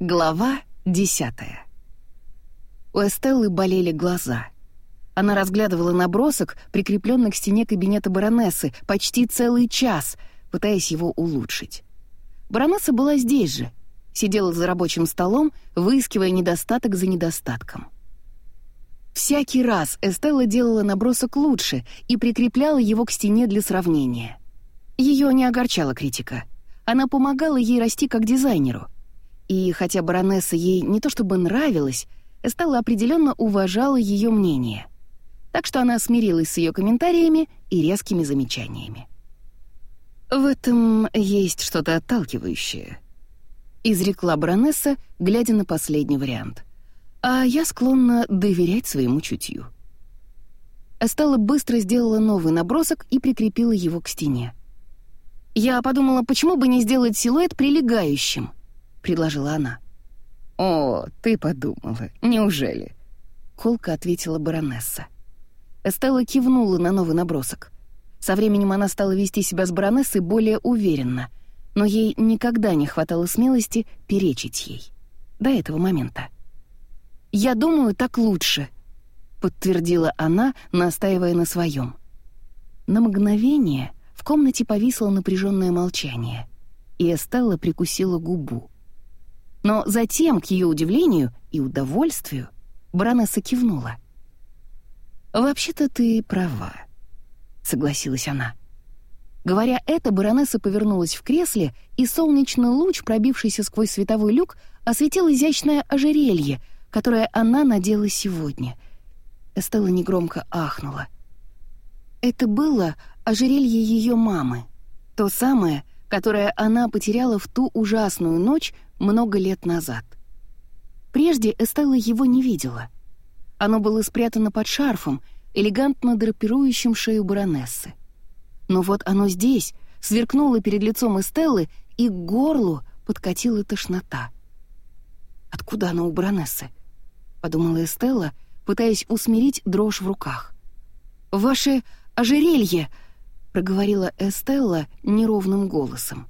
Глава десятая. У Эстеллы болели глаза. Она разглядывала набросок, прикрепленный к стене кабинета баронессы, почти целый час, пытаясь его улучшить. Баронесса была здесь же, сидела за рабочим столом, выискивая недостаток за недостатком. Всякий раз Эстелла делала набросок лучше и прикрепляла его к стене для сравнения. Ее не огорчала критика. Она помогала ей расти как дизайнеру — и хотя баронесса ей не то чтобы нравилась, Эстелла определенно уважала ее мнение. Так что она смирилась с ее комментариями и резкими замечаниями. «В этом есть что-то отталкивающее», — изрекла баронесса, глядя на последний вариант. «А я склонна доверять своему чутью». Эстелла быстро сделала новый набросок и прикрепила его к стене. «Я подумала, почему бы не сделать силуэт прилегающим?» — предложила она. «О, ты подумала, неужели?» — колко ответила баронесса. Эстелла кивнула на новый набросок. Со временем она стала вести себя с баронессой более уверенно, но ей никогда не хватало смелости перечить ей. До этого момента. «Я думаю, так лучше», — подтвердила она, настаивая на своем. На мгновение в комнате повисло напряженное молчание, и Эстелла прикусила губу. Но затем, к ее удивлению и удовольствию, баронесса кивнула. «Вообще-то ты права», — согласилась она. Говоря это, баронесса повернулась в кресле, и солнечный луч, пробившийся сквозь световой люк, осветил изящное ожерелье, которое она надела сегодня. Эстелла негромко ахнула. Это было ожерелье ее мамы, то самое, которое она потеряла в ту ужасную ночь много лет назад. Прежде Эстелла его не видела. Оно было спрятано под шарфом, элегантно драпирующим шею баронессы. Но вот оно здесь, сверкнуло перед лицом Эстеллы, и к горлу подкатила тошнота. «Откуда оно у баронессы?» — подумала Эстелла, пытаясь усмирить дрожь в руках. «Ваше ожерелье!» — проговорила Эстелла неровным голосом.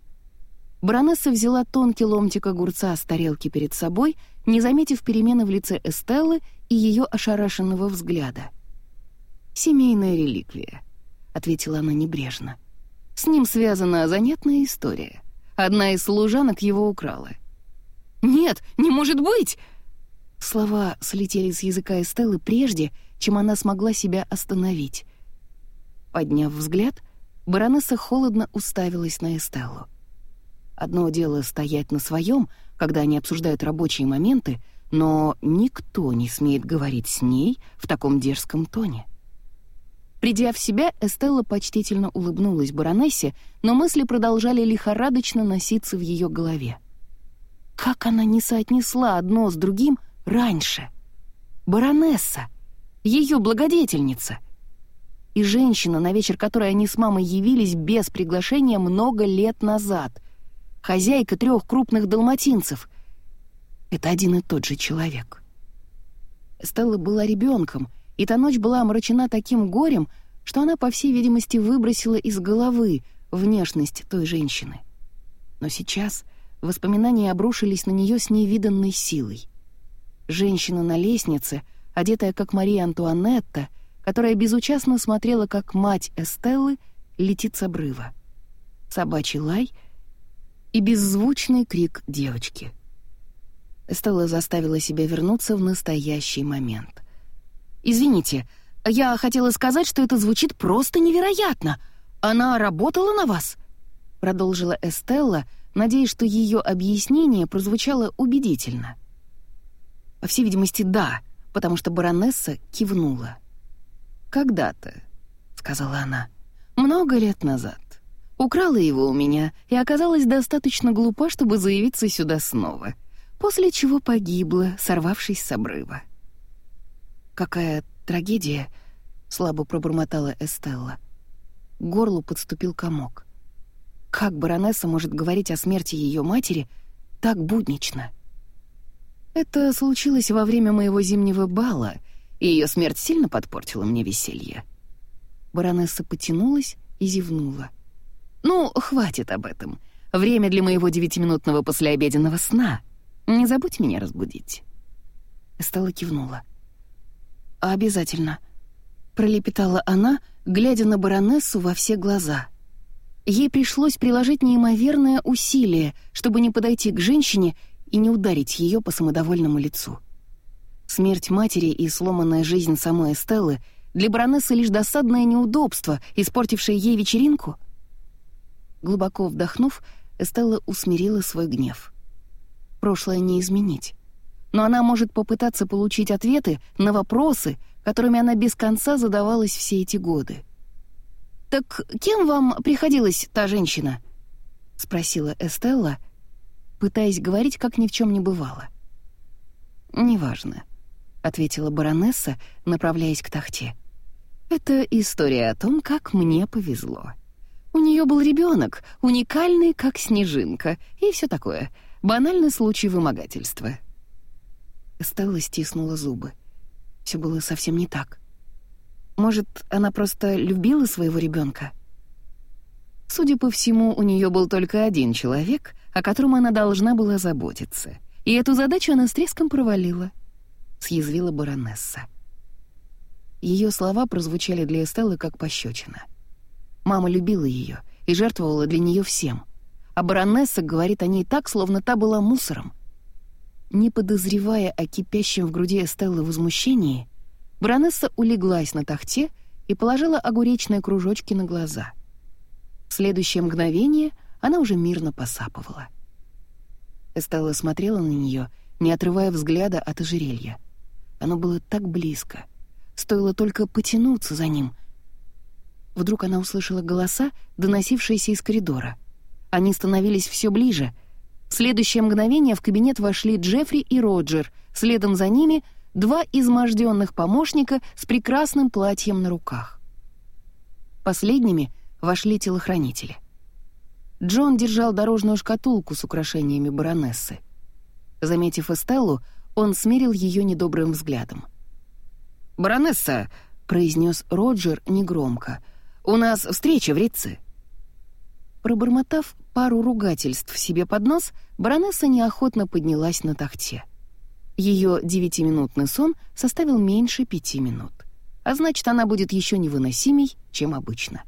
Баронесса взяла тонкий ломтик огурца с тарелки перед собой, не заметив перемены в лице Эстеллы и ее ошарашенного взгляда. «Семейная реликвия», — ответила она небрежно. «С ним связана занятная история. Одна из служанок его украла». «Нет, не может быть!» Слова слетели с языка Эстеллы прежде, чем она смогла себя остановить. Подняв взгляд, баронесса холодно уставилась на Эстеллу. Одно дело стоять на своем, когда они обсуждают рабочие моменты, но никто не смеет говорить с ней в таком дерзком тоне. Придя в себя, Эстелла почтительно улыбнулась баронессе, но мысли продолжали лихорадочно носиться в ее голове. Как она не соотнесла одно с другим раньше? Баронесса, ее благодетельница. И женщина, на вечер которой они с мамой явились без приглашения много лет назад — хозяйка трех крупных далматинцев. Это один и тот же человек. Стелла была ребенком, и та ночь была омрачена таким горем, что она, по всей видимости, выбросила из головы внешность той женщины. Но сейчас воспоминания обрушились на нее с невиданной силой. Женщина на лестнице, одетая как Мария Антуанетта, которая безучастно смотрела, как мать Эстеллы летит с обрыва. Собачий лай — и беззвучный крик девочки. Стелла заставила себя вернуться в настоящий момент. «Извините, я хотела сказать, что это звучит просто невероятно. Она работала на вас?» Продолжила Эстелла, надеясь, что ее объяснение прозвучало убедительно. По всей видимости, да, потому что баронесса кивнула. «Когда-то», — сказала она, — «много лет назад. Украла его у меня и оказалась достаточно глупа, чтобы заявиться сюда снова, после чего погибла, сорвавшись с обрыва. «Какая трагедия!» — слабо пробормотала Эстелла. К горлу подступил комок. Как баронесса может говорить о смерти ее матери так буднично? Это случилось во время моего зимнего бала, и ее смерть сильно подпортила мне веселье. Баронесса потянулась и зевнула. «Ну, хватит об этом. Время для моего девятиминутного послеобеденного сна. Не забудь меня разбудить». Стелла кивнула. «Обязательно», — пролепетала она, глядя на баронессу во все глаза. Ей пришлось приложить неимоверное усилие, чтобы не подойти к женщине и не ударить ее по самодовольному лицу. Смерть матери и сломанная жизнь самой Эстеллы для баронессы лишь досадное неудобство, испортившее ей вечеринку? Глубоко вдохнув, Эстелла усмирила свой гнев. Прошлое не изменить. Но она может попытаться получить ответы на вопросы, которыми она без конца задавалась все эти годы. «Так кем вам приходилась та женщина?» — спросила Эстелла, пытаясь говорить, как ни в чем не бывало. «Неважно», — ответила баронесса, направляясь к тахте. «Это история о том, как мне повезло. У нее был ребенок, уникальный, как снежинка, и все такое. Банальный случай вымогательства». Эстелла стиснула зубы. Все было совсем не так. Может, она просто любила своего ребенка? Судя по всему, у нее был только один человек, о котором она должна была заботиться. И эту задачу она с треском провалила, — съязвила баронесса. Ее слова прозвучали для Эстеллы как пощечина. Мама любила ее и жертвовала для нее всем. А баронесса говорит о ней так, словно та была мусором. Не подозревая о кипящем в груди Эстеллы возмущении, Баронесса улеглась на тахте и положила огуречные кружочки на глаза. В следующее мгновение она уже мирно посапывала. Эстелла смотрела на нее, не отрывая взгляда от ожерелья. Оно было так близко. Стоило только потянуться за ним. Вдруг она услышала голоса, доносившиеся из коридора. Они становились все ближе. В следующее мгновение в кабинет вошли Джеффри и Роджер, следом за ними — два изможденных помощника с прекрасным платьем на руках. Последними вошли телохранители. Джон держал дорожную шкатулку с украшениями баронессы. Заметив Эстеллу, он смерил ее недобрым взглядом. «Баронесса», — произнес Роджер негромко, — «у нас встреча в Рице». Пробормотав пару ругательств себе под нос, баронесса неохотно поднялась на тахте. Ее девятиминутный сон составил меньше пяти минут. А значит, она будет еще невыносимей, чем обычно.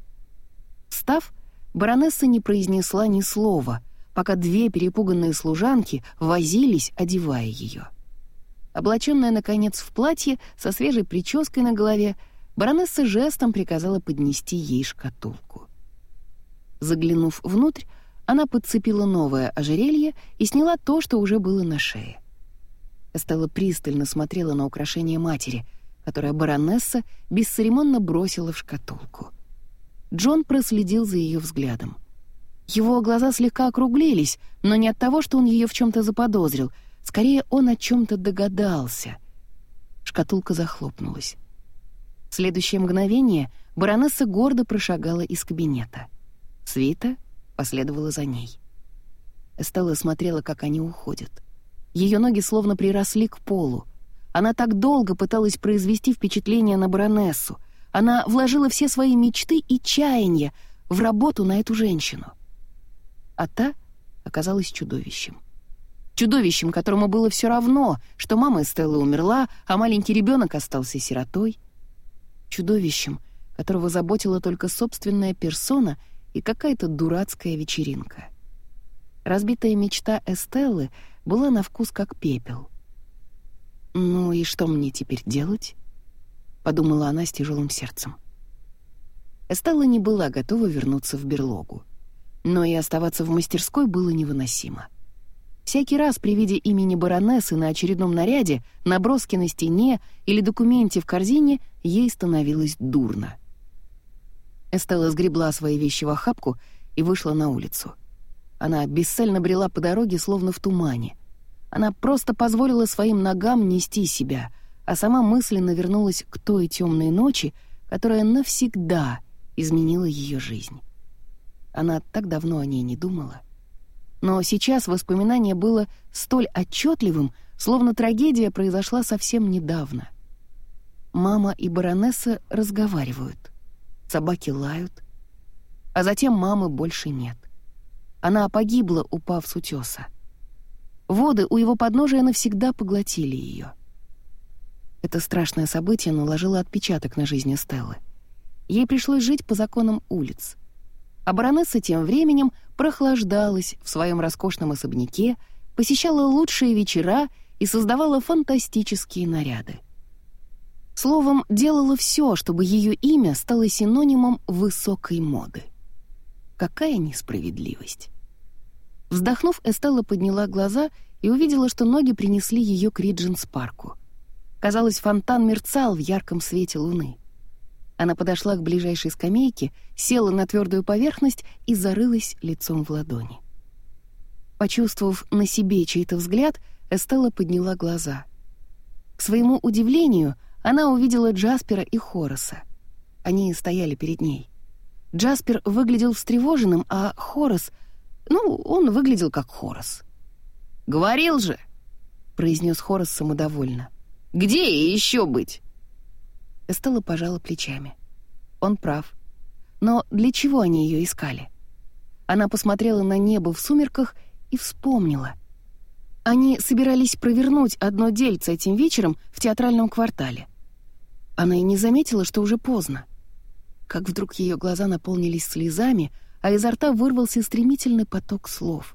Встав, баронесса не произнесла ни слова, пока две перепуганные служанки возились, одевая ее. Облаченная, наконец, в платье со свежей прической на голове, баронесса жестом приказала поднести ей шкатулку. Заглянув внутрь, она подцепила новое ожерелье и сняла то, что уже было на шее. Стелла пристально смотрела на украшение матери, которое баронесса бесцеремонно бросила в шкатулку. Джон проследил за ее взглядом. Его глаза слегка округлились, но не от того, что он ее в чем-то заподозрил, скорее он о чем-то догадался. Шкатулка захлопнулась. Следующее мгновение баронесса гордо прошагала из кабинета. Свита последовала за ней. Эстелла смотрела, как они уходят — ее ноги словно приросли к полу. Она так долго пыталась произвести впечатление на баронессу. Она вложила все свои мечты и чаяния в работу на эту женщину. А та оказалась чудовищем. Чудовищем, которому было все равно, что мама Эстеллы умерла, а маленький ребенок остался сиротой. Чудовищем, которого заботила только собственная персона и какая-то дурацкая вечеринка. Разбитая мечта Эстеллы — была на вкус как пепел. «Ну и что мне теперь делать?» — подумала она с тяжелым сердцем. Эстелла не была готова вернуться в берлогу. Но и оставаться в мастерской было невыносимо. Всякий раз при виде имени баронессы на очередном наряде, наброске на стене или документе в корзине ей становилось дурно. Эстелла сгребла свои вещи в охапку и вышла на улицу. Она бесцельно брела по дороге, словно в тумане. Она просто позволила своим ногам нести себя, а сама мысленно вернулась к той темной ночи, которая навсегда изменила ее жизнь. Она так давно о ней не думала. Но сейчас воспоминание было столь отчетливым, словно трагедия произошла совсем недавно. Мама и баронесса разговаривают. Собаки лают. А затем мамы больше нет. Она погибла, упав с утеса. Воды у его подножия навсегда поглотили ее. Это страшное событие наложило отпечаток на жизнь Стеллы. Ей пришлось жить по законам улиц. А баронесса тем временем прохлаждалась в своем роскошном особняке, посещала лучшие вечера и создавала фантастические наряды. Словом, делала все, чтобы ее имя стало синонимом высокой моды. Какая несправедливость! Вздохнув, Эстелла подняла глаза и увидела, что ноги принесли ее к Ридженс-парку. Казалось, фонтан мерцал в ярком свете луны. Она подошла к ближайшей скамейке, села на твердую поверхность и зарылась лицом в ладони. Почувствовав на себе чей-то взгляд, Эстелла подняла глаза. К своему удивлению, она увидела Джаспера и Хороса. Они стояли перед ней. Джаспер выглядел встревоженным, а Хорос... Ну, он выглядел как Хорос. «Говорил же!» — произнес Хорос самодовольно. «Где еще быть?» Эстелла пожала плечами. Он прав. Но для чего они ее искали? Она посмотрела на небо в сумерках и вспомнила. Они собирались провернуть одно дельце этим вечером в театральном квартале. Она и не заметила, что уже поздно. Как вдруг ее глаза наполнились слезами, а изо рта вырвался стремительный поток слов.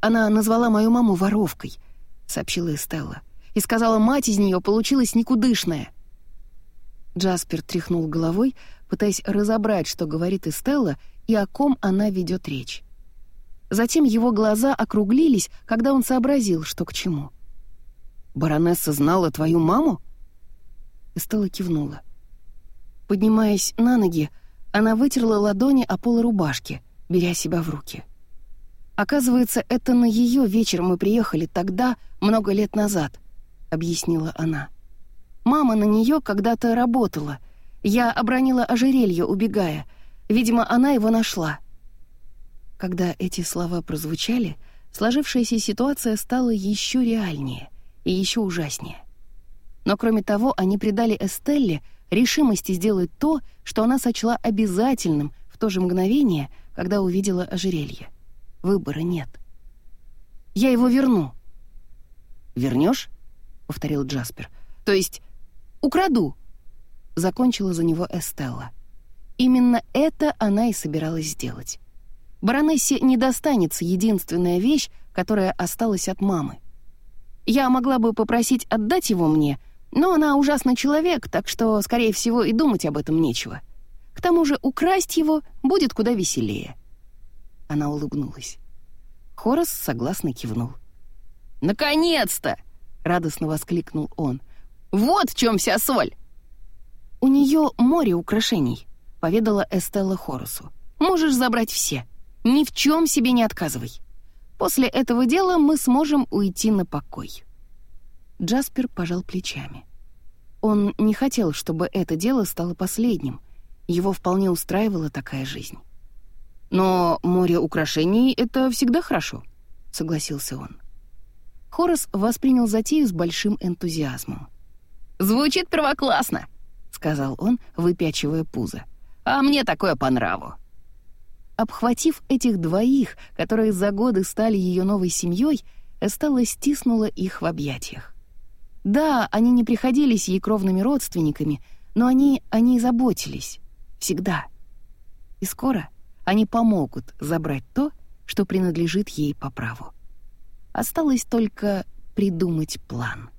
«Она назвала мою маму воровкой», — сообщила Эстелла, «и сказала, мать из нее получилась никудышная». Джаспер тряхнул головой, пытаясь разобрать, что говорит Эстелла и о ком она ведет речь. Затем его глаза округлились, когда он сообразил, что к чему. «Баронесса знала твою маму?» Эстелла кивнула. Поднимаясь на ноги, она вытерла ладони о пол рубашки, беря себя в руки. «Оказывается, это на ее вечер мы приехали тогда, много лет назад», — объяснила она. «Мама на нее когда-то работала. Я обронила ожерелье, убегая. Видимо, она его нашла». Когда эти слова прозвучали, сложившаяся ситуация стала еще реальнее и еще ужаснее. Но кроме того, они придали Эстелле решимости сделать то, что она сочла обязательным в то же мгновение, когда увидела ожерелье. Выбора нет. «Я его верну». «Вернешь?» — повторил Джаспер. «То есть украду?» — закончила за него Эстелла. Именно это она и собиралась сделать. Баронессе не достанется единственная вещь, которая осталась от мамы. Я могла бы попросить отдать его мне, но она ужасный человек, так что, скорее всего, и думать об этом нечего. К тому же украсть его будет куда веселее. Она улыбнулась. Хорас согласно кивнул. «Наконец-то!» — радостно воскликнул он. «Вот в чем вся соль!» «У нее море украшений», — поведала Эстелла Хорусу. «Можешь забрать все». Ни в чем себе не отказывай. После этого дела мы сможем уйти на покой». Джаспер пожал плечами. Он не хотел, чтобы это дело стало последним. Его вполне устраивала такая жизнь. «Но море украшений — это всегда хорошо», — согласился он. Хорас воспринял затею с большим энтузиазмом. «Звучит первоклассно», — сказал он, выпячивая пузо. «А мне такое по нраву». Обхватив этих двоих, которые за годы стали ее новой семьей, Эстелла стиснула их в объятиях. Да, они не приходились ей кровными родственниками, но они о ней заботились. Всегда. И скоро они помогут забрать то, что принадлежит ей по праву. Осталось только придумать план.